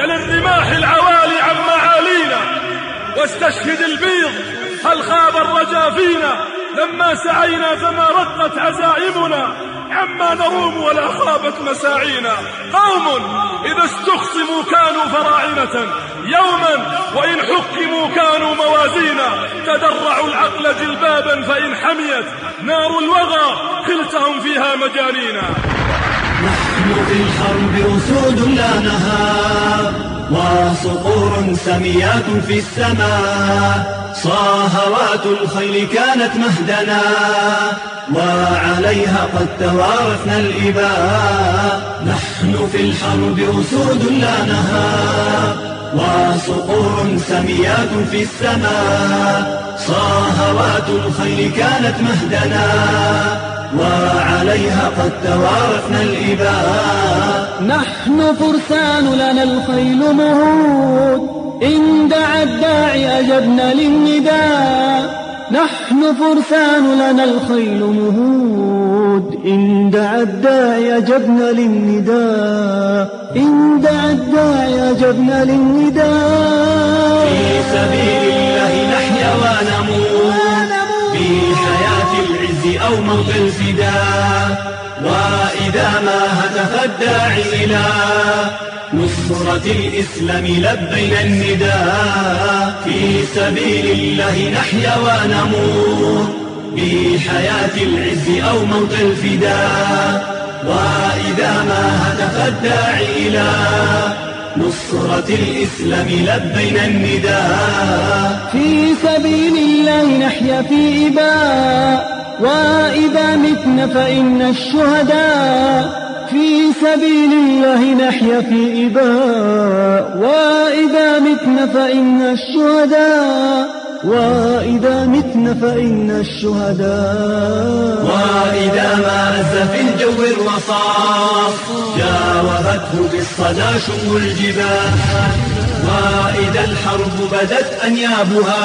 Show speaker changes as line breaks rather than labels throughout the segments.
سل الرماح العوالي عن معالينا واستشهد البيض هل خاب الرجا فينا لما سعينا فما رقت عزائمنا عما نروم ولا خابت مساعينا قوم إذا استخصموا كانوا فراعنة يوما وإن حكموا كانوا موازينا تدرعوا العقل جلبابا فإن حميت نار الوغى خلتهم فيها مجانينا
نحن في الحرب أسود لا نهاب وصقور سميات في السماء. صاهوات الخيل كانت مهدنا وعليها قد توارثنا الإباء. نحن في الحرب أسود لا نهاب وصقور سميات في السماء. صاهوات الخيل كانت مهدنا. وعليها قد توارثنا الإباء.
نحن فرسان لنا الخيل مهود. إن دعا الداعي أجبنا للنداء. نحن فرسان لنا الخيل مهود. إن دعا الداعي أجبنا للنداء. إن دعا الداعي أجبنا للنداء.
في سبيل الله نحيا ونموت. في العز أو موت الفداء وإذا ما هتف الداعي إلى نصرة الإسلام لبينا النداء. في سبيل الله نحيا ونموت بحياة العز أو موت الفداء وإذا ما هتف الداعي إلى نصرة الإسلام لبينا النداء.
في سبيل الله نحيا في إباء. وإذا متنا فإن الشهداء في سبيل الله نحيا في إباء. وإذا متنا فإن الشهداء وإذا متنا فإن الشهداء.
وإذا ما أز في الجو الرصاص جاوبته بالصدى شم الجبال. وإذا الحرب بدت أنيابها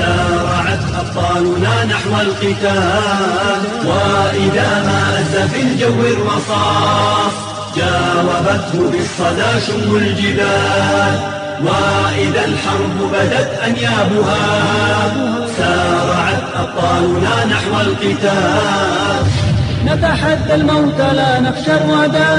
سارعت أبطالنا نحو القتال وإذا ما أز في الجو الرصاص جاوبته بالصدى شم الجبال. وإذا الحرب بدت أنيابها سارعت أبطالنا نحو القتال.
نتحدى الموت لا نخشى الردى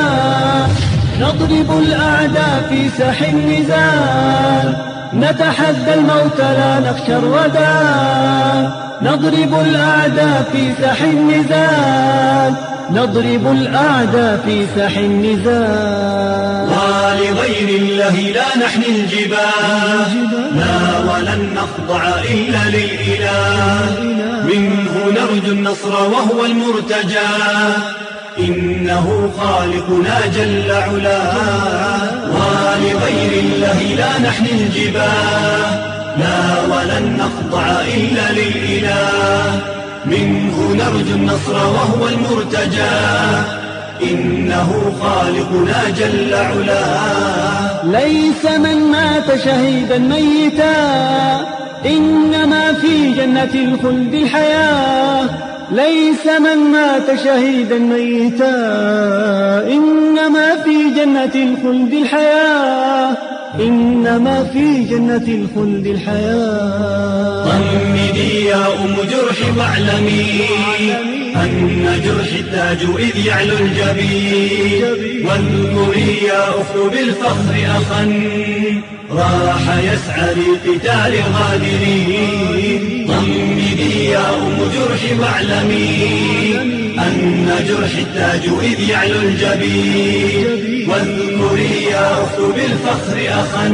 نضرب الأعداء في ساح النزال. نتحدى الموت لا نخشى الردى نضرب الأعداء في ساح النزال نضرب الأعداء في ساح النزال
ولغير الله لا نحمي الجبال. لا ولن نخضع إلا للإله. منه نرجو النصر وهو المرتجى. إنه خالقنا جل علاه ولغير الله لا نحمي الجبال لا ولن نخضع إلا للإله. منه نرجو النصر وهو المرتجى. إنه خالقنا جل علاه
ليس من مات شهيدا ميتا. إنما في جنة الخلد الحياة ليس من مات شهيدا ميتا إنما في جنة الخلد الحياة. إنما في جنة الخلد الحياة.
طمدي يا أم جرح واعلمي أن جرح التاج إذ يعلو الجبين. واذكري يا أخت بالفخر أخا راح يسعى لقتال الغادرين واعلمي أن جرح التاج إذ يعلو الجبين. واذكري يا أخت بالفخر أخا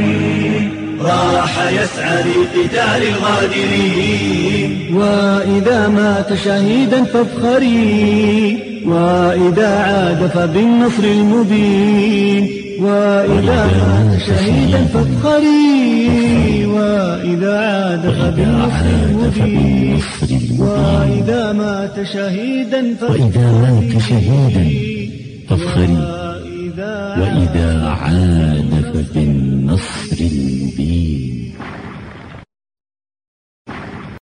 راح يسعى لقتال الغادرين.
وإذا مات شهيدا فافخري وإذا عاد فبالنصر المبين. وإذا مات شهيدا فافخري وإذا عاد فبالنصر المبين. وإذا مات شهيدا
وإذا مات شهيدا فافخري وإذا عاد فبالنصر المبين.